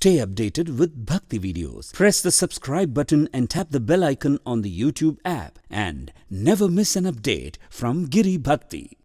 Stay updated with Bhakti videos. Press the subscribe button and tap the bell icon on the YouTube app and never miss an update from Giri Bhakti.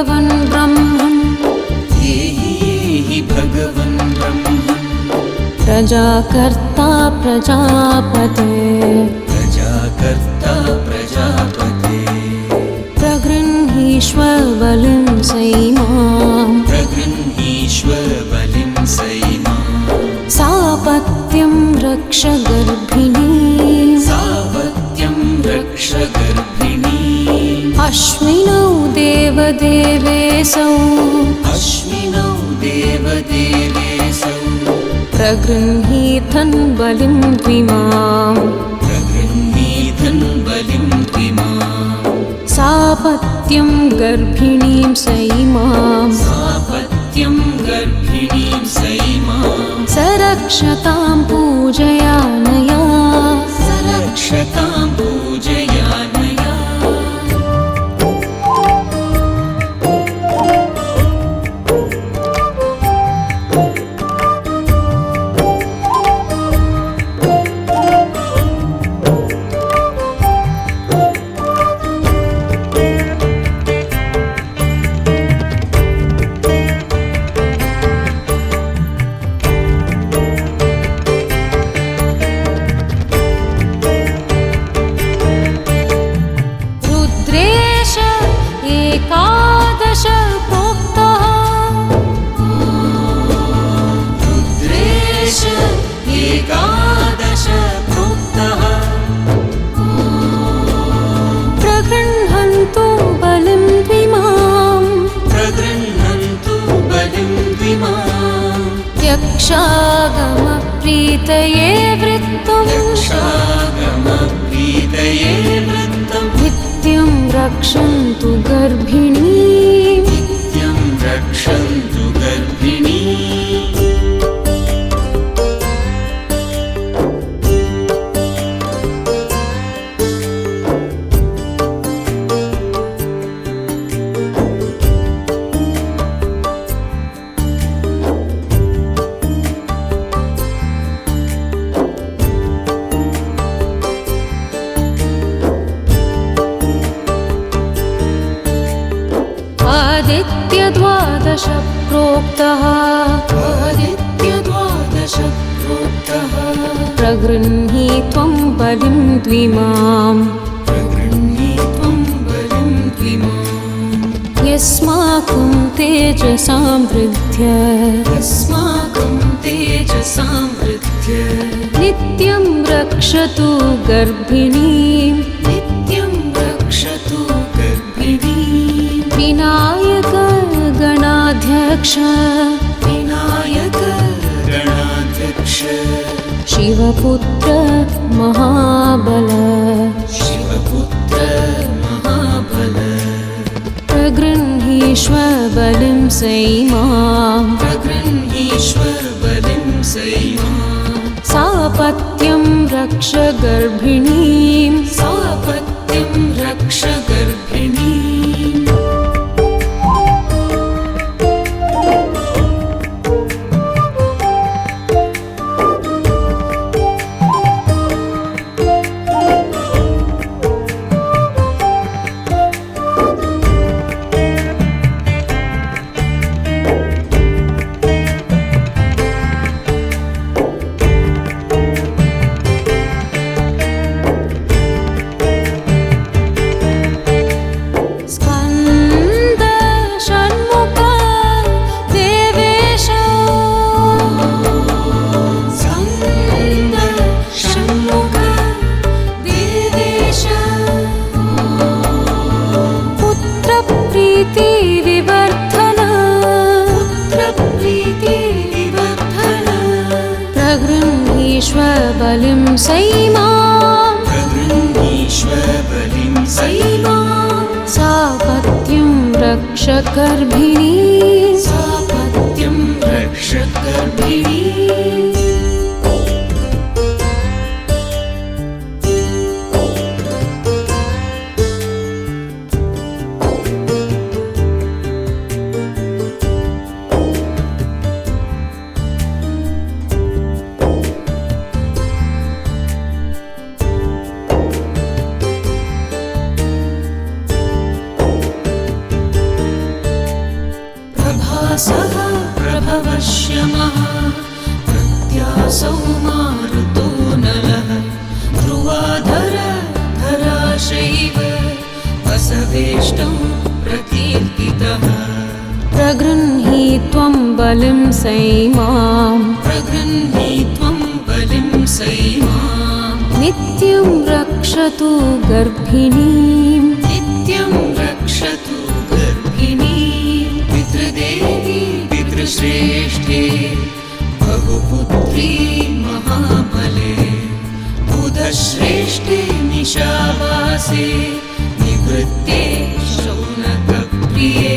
भगवन् ब्रह्मन्। हि भगवन् ब्रह्मन्। प्रजाकर्ता प्रजापते। प्रजाकर्ता प्रजापते। प्रगृह्णीष्व बलिं सैमाम् प्रगृह्णीष्व बलिं सैमा। सापत्यं रक्ष गर्भिणी सापत्यं रक्ष गर्भिणी अश्विनौ देवदेवेऽसौ अश्विनौ देवदेवेऽसौ प्रगृह्णीथन् बलिं द्विमाम्। प्रगृह्णीधन् बलिं द्विमा सापत्यं गर्भिणीं सैमाम्। सापत्यं गर्भिणीं सैमा स रक्षतां यक्षागमप्रीतये वृत्तम्। क्षागमप्रीतये वृत्तं नित्यं रक्षन्तु आदित्यद्वादश प्रोक्तः। आदित्यद्वादश प्रोक्तः प्रगृह्णी त्वं बलिं द्विमाम्। प्रगृह्णीत्वं बलिं द्विमा यस्माकं तेजसां वृद्ध्य। अस्माकं तेजसां वृद्ध्य। नित्यं रक्षतु गर्भिणीं। नित्यं रक्षतु गर्भिणी। विनायक गणाध्यक्ष विनायक गणाध्यक्ष। शिवपुत्र महाबल। शिवपुत्र महाबल। प्रगृह्णीष्व बलिं सैमाम् प्रगृह्णीष्व बलिं सैमा सापत्यं रक्ष गर्भिणीं सापत्यं बलिं सैमाम् प्रगृह्णीष्व बलिं सैमाम् सापत्यं रक्ष गर्भिणी सापत्यं रक्ष गर्भिणी प्रभवश्यमः प्रत्यासौ मारुतो नलः ध्रुवाधर धराशैव वसवेष्टौ प्रकीर्तितः। प्रगृह्णी त्वं बलिं सैमाम् प्रगृह्णीत्वं बलिं सैमाम् नित्यं रक्षतु गर्भिणीम्। नित्यं रक्षतु गर्भिणी पितृदेवी पितृश्रेष्ठे बहुपुत्री महाबले बुधश्रेष्ठे निशावासे निवृत्ते शौनकप्रिये।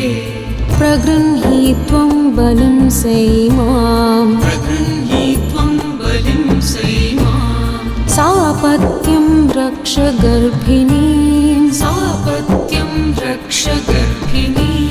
प्रगृह्णी त्वं बलिं सैमाम् प्रगृह्णीत्वं बलिं सैमाम् सापत्यं रक्ष गर्भिणीम् सापत्यं रक्ष गर्भिणी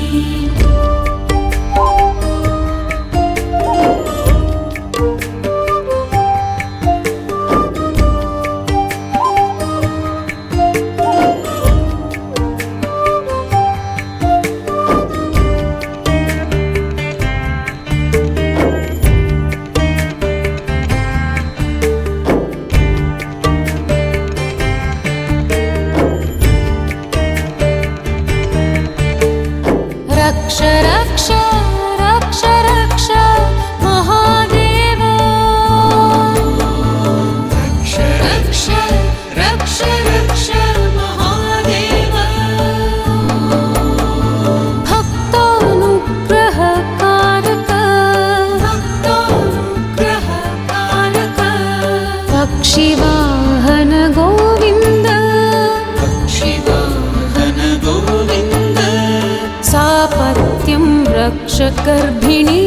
रक्ष गर्भिणी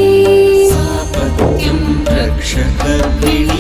सापत्यं रक्ष गर्भिणी